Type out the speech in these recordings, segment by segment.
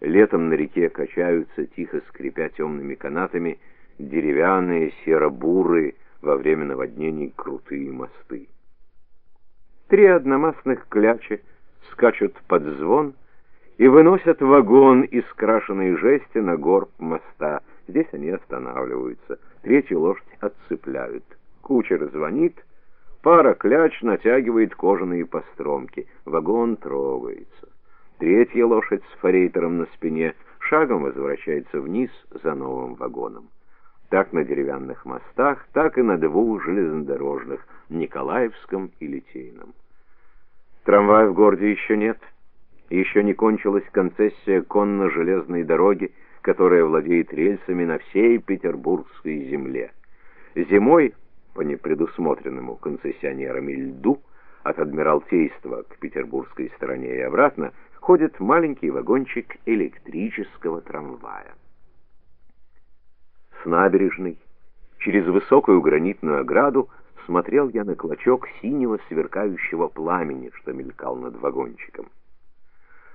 Летом на реке качаются, тихо скрипя темными канатами, деревянные серо-бурые во время наводнений крутые мосты. Три одномастных клячи скачут под звон и выносят вагон из крашеной жести на горб моста. Здесь они останавливаются. Третью лошадь отцепляют. Кучер звонит, пара кляч натягивает кожаные постромки. Вагон трогается. Третья лошадь с форейтером на спине шагом возвращается вниз за новым вагоном. Так на деревянных мостах, так и на двух железнодорожных, Николаевском и Литейном. Трамвая в городе еще нет. Еще не кончилась концессия конно-железной дороги, которая владеет рельсами на всей петербургской земле. Зимой, по непредусмотренному концессионерами льду, от Адмиралтейства к петербургской стороне и обратно, ходит маленький вагончик электрического трамвая. С набережной, через высокую гранитную ограду, смотрел я на клочок синего сверкающего пламени, что мелькал над вагончиком.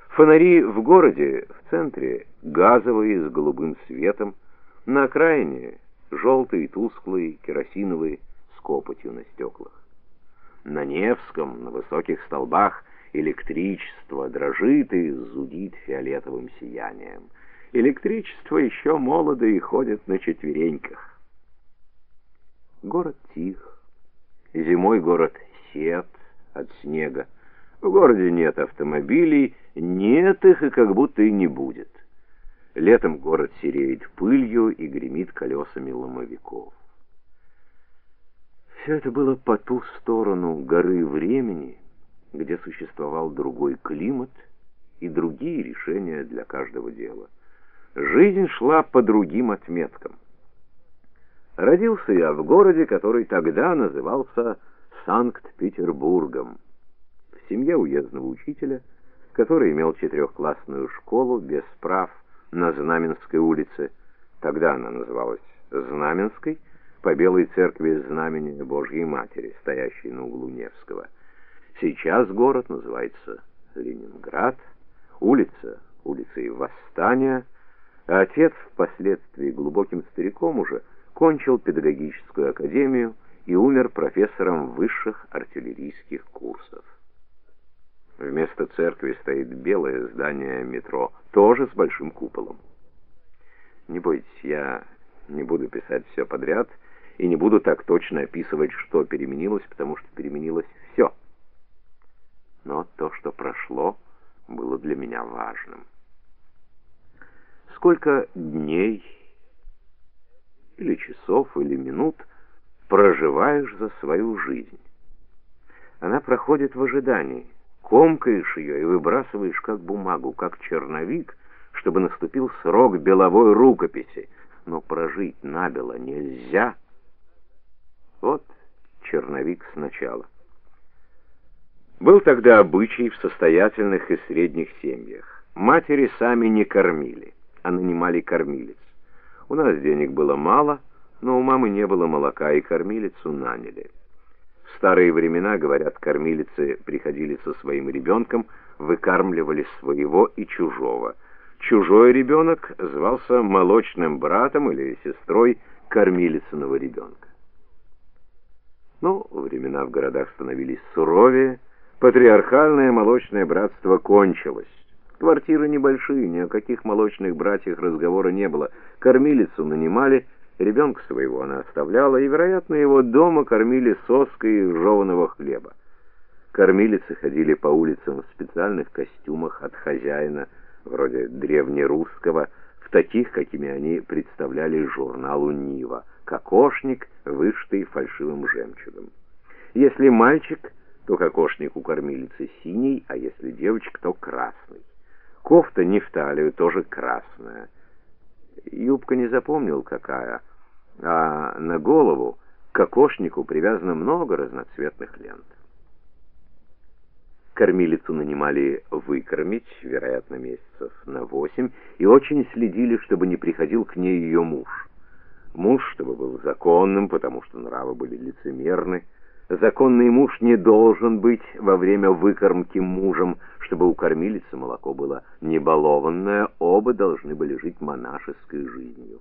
Фонари в городе, в центре, газовые с голубым светом, на окраине желтые, тусклые, керосиновые, с копотью на стеклах. На Невском, на высоких столбах, электричество дрожит и зудит фиолетовым сиянием. Электричество еще молодо и ходит на четвереньках. Город тих. Зимой город сед от снега. В городе нет автомобилей, нет их и как будто и не будет. Летом город сереет пылью и гремит колесами ломовиков. Все это было по ту сторону горы времени, где существовал другой климат и другие решения для каждого дела. Жизнь шла по другим отметкам. Родился я в городе, который тогда назывался Санкт-Петербургом, в семье уездного учителя, который имел четырехклассную школу без прав на Знаменской улице. Тогда она называлась Знаменской, по Белой церкви Знамения Божьей Матери, стоящей на углу Невского. Сейчас город называется Ленинград, улица улицей Восстания, а отец впоследствии глубоким стариком уже кончил педагогическую академию и умер профессором высших артиллерийских курсов. Вместо церкви стоит белое здание метро, тоже с большим куполом. Не бойтесь, я не буду писать все подряд и не буду так точно описывать, что переменилось, потому что переменилось все. Но то, что прошло, было для меня важным сколько дней или часов или минут проживаешь за свою жизнь. Она проходит в ожидании. Комкаешь ее и выбрасываешь как бумагу, как черновик, чтобы наступил срок беловой рукописи. Но прожить набело нельзя. Вот черновик сначала. Был тогда обычай в состоятельных и средних семьях. Матери сами не кормили а нанимали кормилец. У нас денег было мало, но у мамы не было молока, и кормилицу наняли. В старые времена, говорят, кормилицы приходили со своим ребенком, выкармливали своего и чужого. Чужой ребенок звался молочным братом или сестрой кормилицыного ребенка. Но времена в городах становились суровее, патриархальное молочное братство кончилось. Квартиры небольшие, ни о каких молочных братьях разговора не было. Кормилицу нанимали, ребенка своего она оставляла, и, вероятно, его дома кормили соской жеваного хлеба. Кормилицы ходили по улицам в специальных костюмах от хозяина, вроде древнерусского, таких, какими они представляли журналу «Нива», кокошник, вышитый фальшивым жемчугом. Если мальчик, то кокошник у кормилицы синий, а если девочка, то красный. Кофта не в талию, тоже красная. Юбка не запомнил, какая, а на голову к кокошнику привязано много разноцветных лент. Кормилицу нанимали выкормить, вероятно, месяцев на восемь, и очень следили, чтобы не приходил к ней ее муж. Муж, чтобы был законным, потому что нравы были лицемерны, Законный муж не должен быть во время выкормки мужем, чтобы у кормилицы молоко было не балованное, оба должны были жить монашеской жизнью.